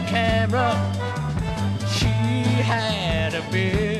camera. She had a big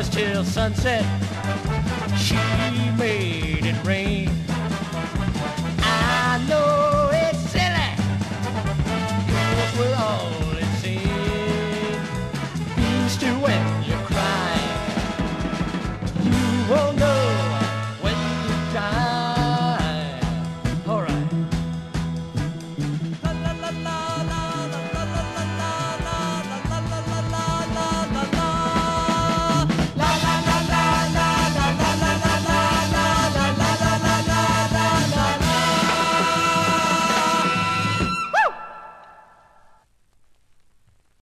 Till sunset, she made.